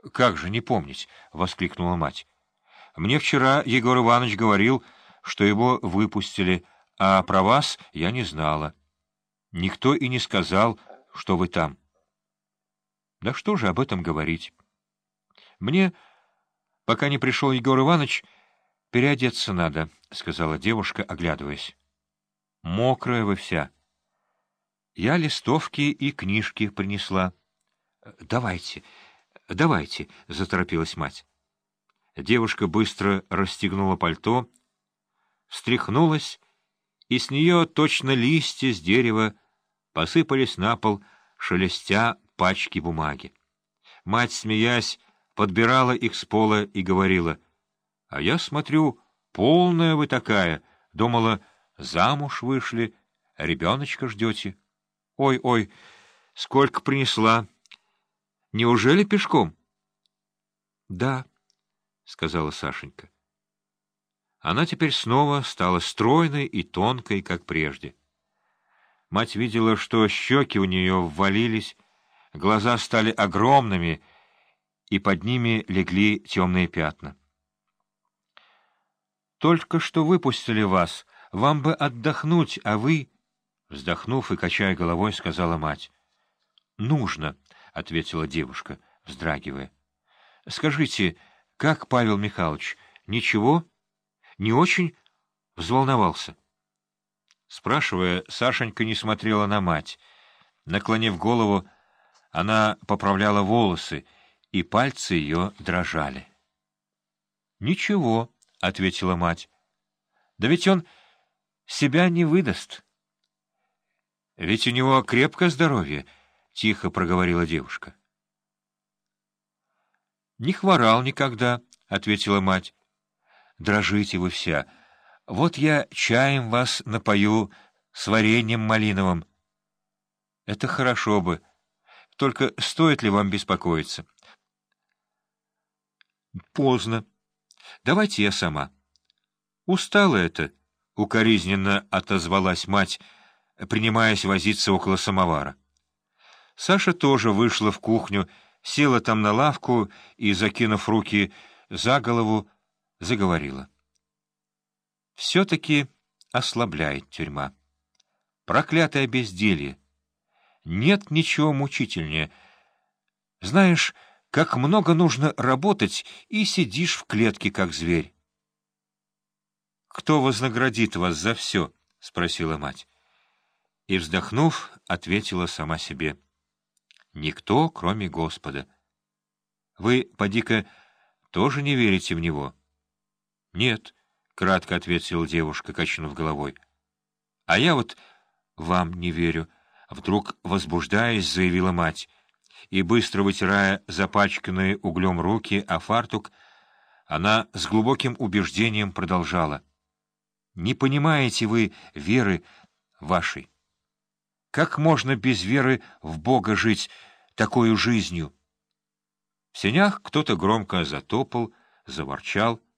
— Как же не помнить? — воскликнула мать. — Мне вчера Егор Иванович говорил, что его выпустили, а про вас я не знала. Никто и не сказал, что вы там. — Да что же об этом говорить? Мне, пока не пришел Егор Иванович, переодеться надо, — сказала девушка, оглядываясь. — Мокрая вы вся. Я листовки и книжки принесла. — Давайте, давайте, — заторопилась мать. Девушка быстро расстегнула пальто, встряхнулась, и с нее точно листья с дерева посыпались на пол, шелестя пачки бумаги. Мать, смеясь, подбирала их с пола и говорила, «А я смотрю, полная вы такая, думала, замуж вышли, ребеночка ждете. Ой-ой, сколько принесла! Неужели пешком?» «Да», — сказала Сашенька. Она теперь снова стала стройной и тонкой, как прежде. Мать видела, что щеки у нее ввалились, глаза стали огромными, и под ними легли темные пятна. «Только что выпустили вас. Вам бы отдохнуть, а вы...» Вздохнув и качая головой, сказала мать. «Нужно», — ответила девушка, вздрагивая. «Скажите, как Павел Михайлович, ничего?» не очень взволновался. Спрашивая, Сашенька не смотрела на мать. Наклонив голову, она поправляла волосы, и пальцы ее дрожали. — Ничего, — ответила мать. — Да ведь он себя не выдаст. — Ведь у него крепкое здоровье, — тихо проговорила девушка. — Не хворал никогда, — ответила мать дрожите вы вся. Вот я чаем вас напою с вареньем малиновым. Это хорошо бы. Только стоит ли вам беспокоиться? Поздно. Давайте я сама. Устала это, — укоризненно отозвалась мать, принимаясь возиться около самовара. Саша тоже вышла в кухню, села там на лавку и, закинув руки за голову, заговорила. Все-таки ослабляет тюрьма. Проклятое безделье. Нет ничего мучительнее. Знаешь, как много нужно работать, и сидишь в клетке, как зверь. — Кто вознаградит вас за все? — спросила мать. И, вздохнув, ответила сама себе. — Никто, кроме Господа. Вы, поди-ка, тоже не верите в Него? —— Нет, — кратко ответила девушка, качнув головой. — А я вот вам не верю, — вдруг возбуждаясь, заявила мать. И, быстро вытирая запачканные углем руки о фартук, она с глубоким убеждением продолжала. — Не понимаете вы веры вашей. Как можно без веры в Бога жить такой жизнью? В сенях кто-то громко затопал, заворчал —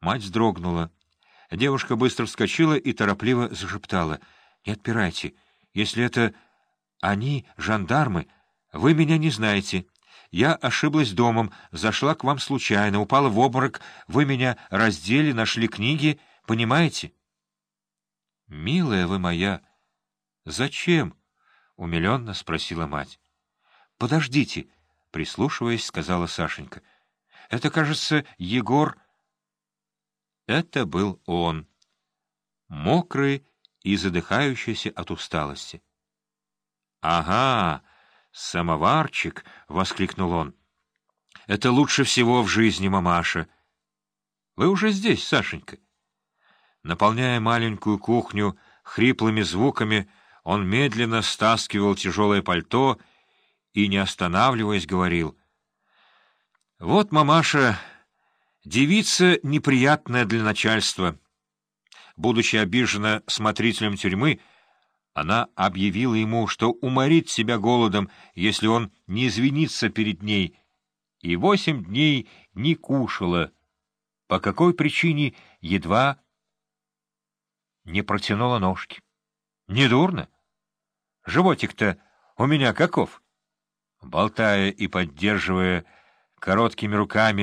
Мать вздрогнула. Девушка быстро вскочила и торопливо зашептала. — Не отпирайте. Если это они, жандармы, вы меня не знаете. Я ошиблась домом, зашла к вам случайно, упала в обморок, вы меня раздели, нашли книги, понимаете? — Милая вы моя, зачем? — умиленно спросила мать. — Подождите, — прислушиваясь, сказала Сашенька. — Это, кажется, Егор... Это был он, мокрый и задыхающийся от усталости. — Ага, самоварчик! — воскликнул он. — Это лучше всего в жизни, мамаша. — Вы уже здесь, Сашенька? Наполняя маленькую кухню хриплыми звуками, он медленно стаскивал тяжелое пальто и, не останавливаясь, говорил. — Вот, мамаша... Девица неприятная для начальства. Будучи обижена смотрителем тюрьмы, она объявила ему, что уморит себя голодом, если он не извинится перед ней, и восемь дней не кушала. По какой причине едва не протянула ножки. Недурно. Животик-то у меня каков? Болтая и поддерживая короткими руками